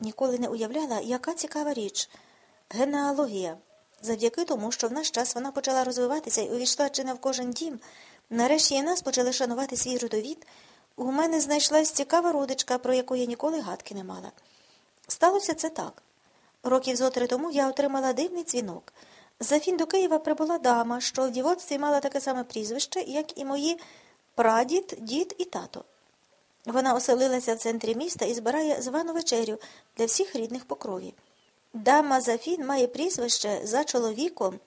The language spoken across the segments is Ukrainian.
Ніколи не уявляла, яка цікава річ генеалогія. Завдяки тому, що в наш час вона почала розвиватися і увійшла чи не в кожен дім, нарешті і нас почали шанувати свій родовід, у мене знайшлась цікава родичка, про яку я ніколи гадки не мала. Сталося це так. Років зо три тому я отримала дивний дзвінок. За фін до Києва прибула дама, що в дівоцтві мала таке саме прізвище, як і мої прадід, дід і тато. Вона оселилася в центрі міста і збирає звану вечерю для всіх рідних по крові. Дама Зафін має прізвище за чоловіком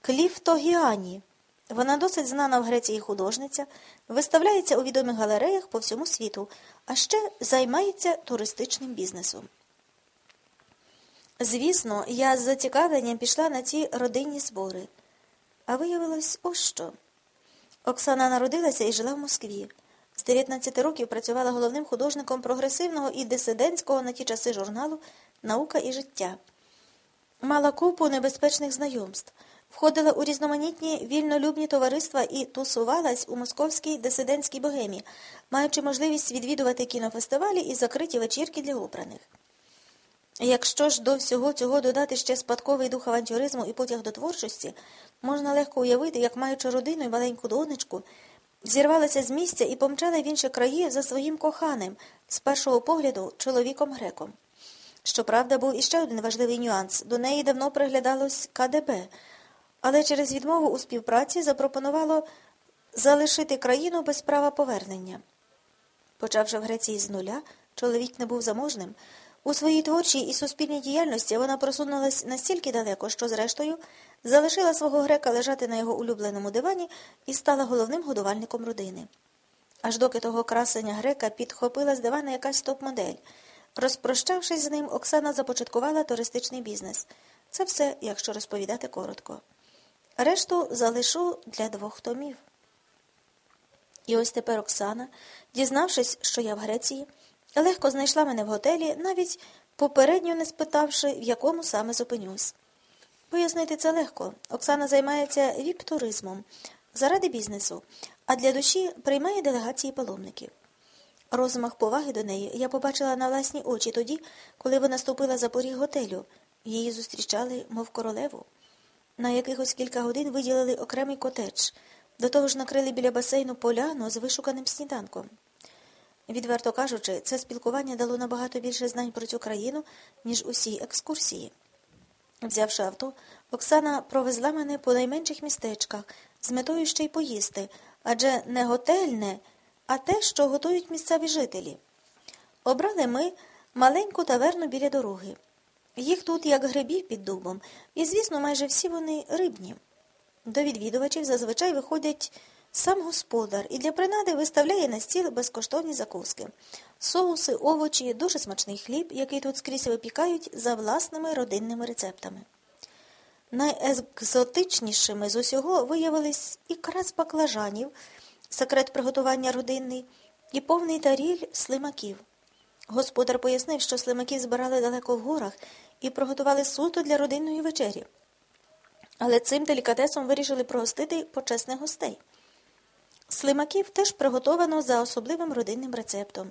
Кліфтогіані. Вона досить знана в Греції художниця, виставляється у відомих галереях по всьому світу, а ще займається туристичним бізнесом. Звісно, я з зацікавленням пішла на ці родинні збори. А виявилось ось що. Оксана народилася і жила в Москві. З 19 років працювала головним художником прогресивного і дисидентського на ті часи журналу Наука і життя. Мала купу небезпечних знайомств, входила у різноманітні вільнолюбні товариства і тусувалась у московській дисидентській богемі, маючи можливість відвідувати кінофестивалі і закриті вечірки для обраних. Якщо ж до всього цього додати ще спадковий дух авантюризму і потяг до творчості, можна легко уявити, як маючи родину і маленьку донечку, зірвалася з місця і помчала в інші краї за своїм коханим, з першого погляду, чоловіком греком. Щоправда, був іще один важливий нюанс до неї давно приглядалось КДБ, але через відмову у співпраці запропонувало залишити країну без права повернення. Почавши в Греції з нуля, чоловік не був заможним. У своїй творчій і суспільній діяльності вона просунулась настільки далеко, що, зрештою, залишила свого грека лежати на його улюбленому дивані і стала головним годувальником родини. Аж доки того красення грека підхопила з дивана якась топ-модель. Розпрощавшись з ним, Оксана започаткувала туристичний бізнес. Це все, якщо розповідати коротко. Решту залишу для двох томів. І ось тепер Оксана, дізнавшись, що я в Греції, легко знайшла мене в готелі, навіть попередньо не спитавши, в якому саме зупинюсь. Пояснити це легко. Оксана займається віп-туризмом заради бізнесу, а для душі приймає делегації паломників. Розмах поваги до неї я побачила на власні очі тоді, коли вона ступила за поріг готелю. Її зустрічали, мов королеву. На якихось кілька годин виділили окремий котедж, до того ж накрили біля басейну поляну з вишуканим сніданком. Відверто кажучи, це спілкування дало набагато більше знань про цю країну, ніж усі екскурсії. Взявши авто, Оксана провезла мене по найменших містечках з метою ще й поїсти, адже не готельне, а те, що готують місцеві жителі. Обрали ми маленьку таверну біля дороги. Їх тут, як грибів під дубом, і, звісно, майже всі вони рибні. До відвідувачів зазвичай виходять сам господар і для принади виставляє на стіл безкоштовні закуски, соуси, овочі, дуже смачний хліб, який тут скрізь випікають за власними родинними рецептами. Найекзотичнішими з усього виявились ікра з баклажанів, секрет приготування родинний, і повний таріль слимаків. Господар пояснив, що слимаків збирали далеко в горах і приготували суто для родинної вечері. Але цим делікатесом вирішили прогостити почесних гостей. Слимаків теж приготовано за особливим родинним рецептом.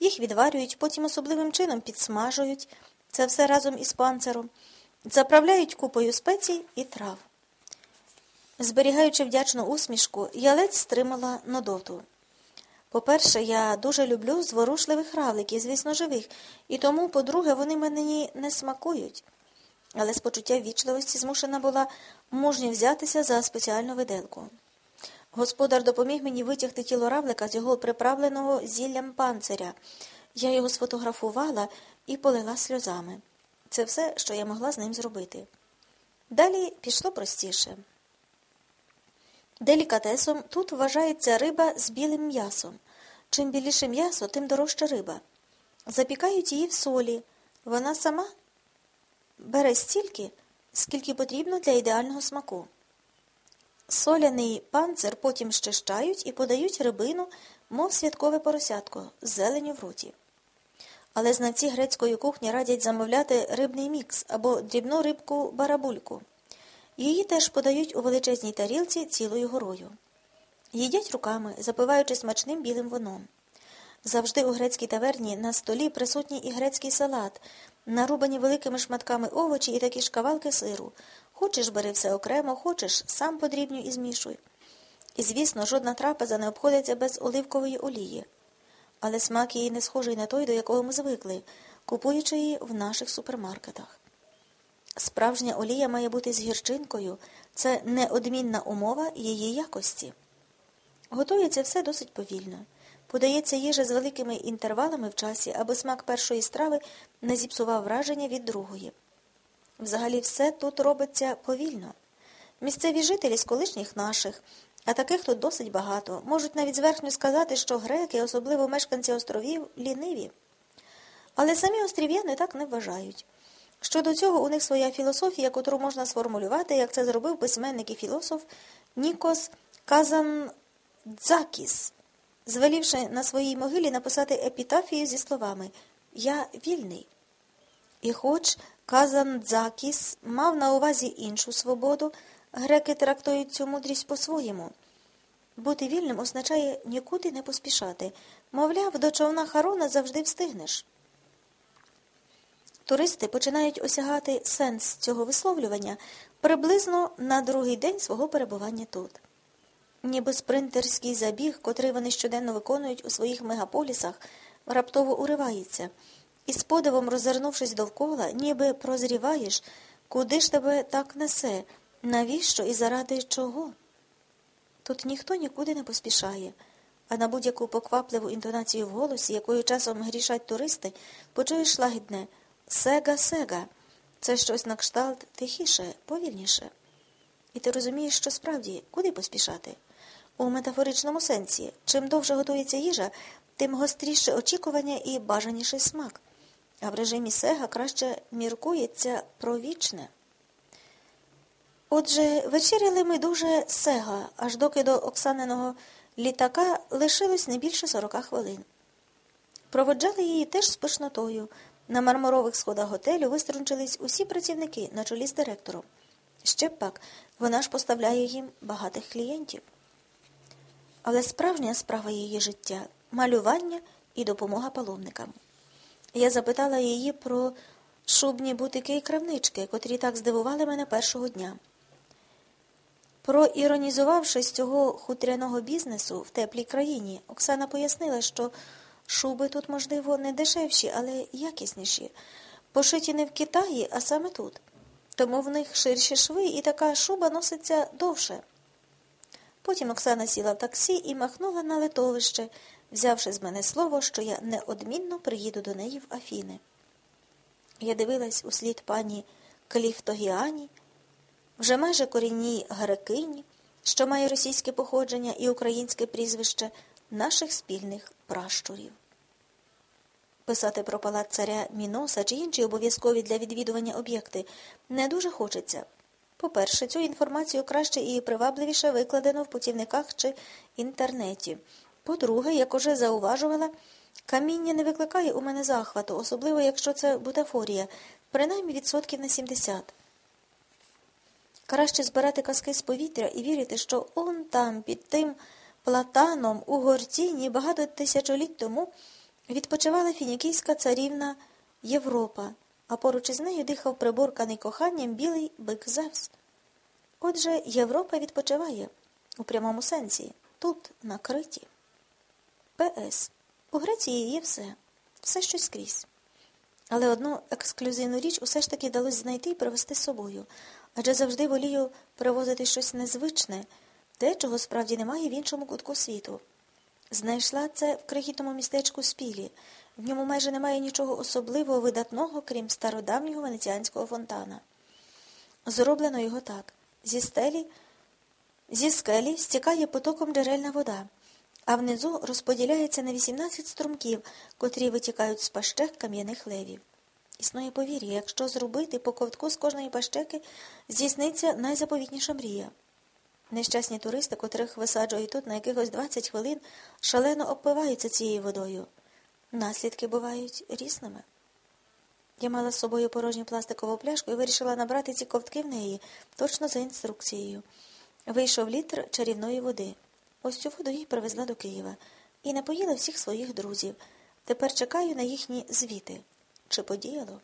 Їх відварюють, потім особливим чином підсмажують, це все разом із панциром, заправляють купою спецій і трав. Зберігаючи вдячну усмішку, я ледь стримала нудоту. По-перше, я дуже люблю зворушливих равликів, звісно, живих, і тому, по-друге, вони мені не смакують. Але з почуття ввічливості змушена була мужньо взятися за спеціальну виделку. Господар допоміг мені витягти тіло равлика з його приправленого зіллям панциря. Я його сфотографувала і полила сльозами. Це все, що я могла з ним зробити. Далі пішло простіше. Делікатесом тут вважається риба з білим м'ясом. Чим біліше м'ясо, тим дорожча риба. Запікають її в солі. Вона сама бере стільки, скільки потрібно для ідеального смаку. Соляний панцир потім щищають і подають рибину, мов святкове поросятко, з зеленю в роті. Але знавці грецької кухні радять замовляти рибний мікс або дрібну рибку барабульку. Її теж подають у величезній тарілці цілою горою. Їдять руками, запиваючи смачним білим вином. Завжди у грецькій таверні на столі присутній і грецький салат, нарубані великими шматками овочі і такі ж кавалки сиру. Хочеш, бери все окремо, хочеш, сам подрібню і змішуй. І, звісно, жодна трапеза не обходиться без оливкової олії. Але смак її не схожий на той, до якого ми звикли, купуючи її в наших супермаркетах. Справжня олія має бути з гірчинкою, це неодмінна умова її якості. Готується все досить повільно. Подається їжа з великими інтервалами в часі, аби смак першої страви не зіпсував враження від другої. Взагалі все тут робиться повільно. Місцеві жителі з колишніх наших, а таких тут досить багато, можуть навіть зверхньо сказати, що греки, особливо мешканці островів, ліниві. Але самі острів'яни так не вважають. Щодо цього у них своя філософія, котру можна сформулювати, як це зробив письменник і філософ Нікос Казандзакіс, звелівши на своїй могилі написати епітафію зі словами Я вільний. І хоч Казандзакіс мав на увазі іншу свободу, греки трактують цю мудрість по-своєму. Бути вільним означає нікуди не поспішати. Мовляв, до човна Харона завжди встигнеш. Туристи починають осягати сенс цього висловлювання приблизно на другий день свого перебування тут. Ніби спринтерський забіг, котрий вони щоденно виконують у своїх мегаполісах, раптово уривається, і з подивом роззирнувшись довкола, ніби прозріваєш, куди ж тебе так несе, навіщо і заради чого. Тут ніхто нікуди не поспішає, а на будь-яку поквапливу інтонацію в голосі, якою часом грішать туристи, почуєш лагідне Сега, сега. Це щось на кшталт тихіше, повільніше. І ти розумієш, що справді куди поспішати? У метафоричному сенсі, чим довше готується їжа, тим гостріше очікування і бажаніший смак. А в режимі сега краще міркується про вічне. Отже, вечеряли ми дуже сега, аж доки до Оксаниного літака лишилось не більше сорока хвилин. Проводжали її теж з пишнотою. На мармурових сходах готелю виструнчились усі працівники на чолі з директором. Ще пак, вона ж поставляє їм багатих клієнтів. Але справжня справа її життя малювання і допомога паломникам. Я запитала її про шубні бутики і крамнички, котрі так здивували мене першого дня. Проіронізувавши з цього хутряного бізнесу в теплій країні, Оксана пояснила, що Шуби тут, можливо, не дешевші, але якісніші. Пошиті не в Китаї, а саме тут. Тому в них ширші шви і така шуба носиться довше. Потім Оксана сіла в таксі і махнула на литовище, взявши з мене слово, що я неодмінно приїду до неї в Афіни. Я дивилась у слід пані Кліфтогіані, вже майже корінній грекині, що має російське походження і українське прізвище наших спільних пращурів. Писати про палац царя Міноса чи інші обов'язкові для відвідування об'єкти не дуже хочеться. По-перше, цю інформацію краще і привабливіше викладено в путівниках чи інтернеті. По-друге, як уже зауважувала, каміння не викликає у мене захвату, особливо якщо це бутафорія, принаймні відсотків на 70. Краще збирати казки з повітря і вірити, що он там, під тим платаном у гортіні багато тисячоліть тому відпочивала фінікійська царівна Європа, а поруч із нею дихав приборканий коханням білий бик Зевс. Отже, Європа відпочиває у прямому сенсі, тут, на Криті. П.С. У Греції є все, все щось скрізь. Але одну ексклюзивну річ усе ж таки вдалося знайти і привезти з собою, адже завжди волію привозити щось незвичне, те, чого справді немає в іншому кутку світу. Знайшла це в крихітному містечку Спілі. В ньому майже немає нічого особливого видатного, крім стародавнього венеціанського фонтана. Зроблено його так зі стелі, зі скелі стікає потоком джерельна вода, а внизу розподіляється на 18 струмків, котрі витікають з пащек кам'яних левів. Існує повір'я, якщо зробити по ковтку з кожної пащеки, здійсниться найзаповітніша мрія. Нещасні туристи, котрих висаджують тут на якихось 20 хвилин, шалено обпиваються цією водою. Наслідки бувають різними. Я мала з собою порожню пластикову пляшку і вирішила набрати ці ковтки в неї точно за інструкцією. Вийшов літр чарівної води. Ось цю воду їй привезла до Києва. і напоїла всіх своїх друзів. Тепер чекаю на їхні звіти. Чи подіяло?